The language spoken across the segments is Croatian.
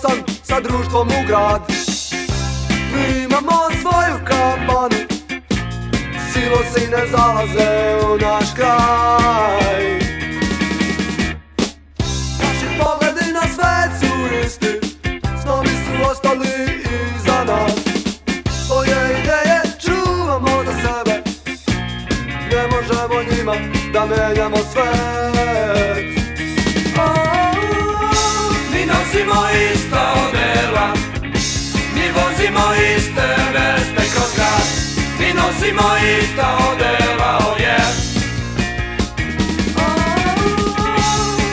sam sa društvom u grad. Mi imamo svoju kampanu. Silosi ne zalaze u naš kraj. Naši pogledi na svet su isti Snovi su ostali iza nas. Svoje ideje čuvamo za sebe. Ne možemo njima da menjamo svet nosimo ista odela. Mi vozimo iste vespe kroz grad. Mi nosimo ista odela, oh yeah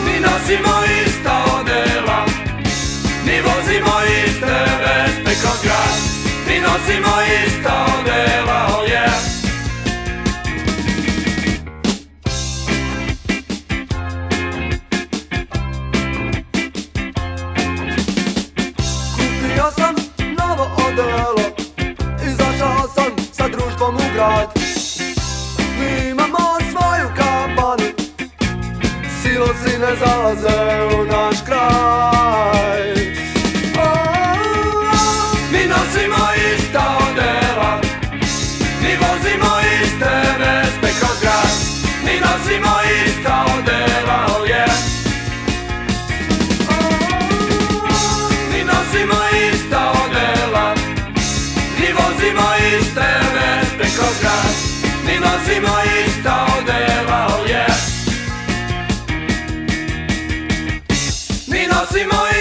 Mi nosimo ista odela. Mi vozimo iste vespe kroz grad. Mi nosimo ista odelo Izašao sam sa društvom u grad. Mi imamo svoju kampanu. Silosi ne zalaze u naš Mi nosimo ista odela, oh yeah Mi nosimo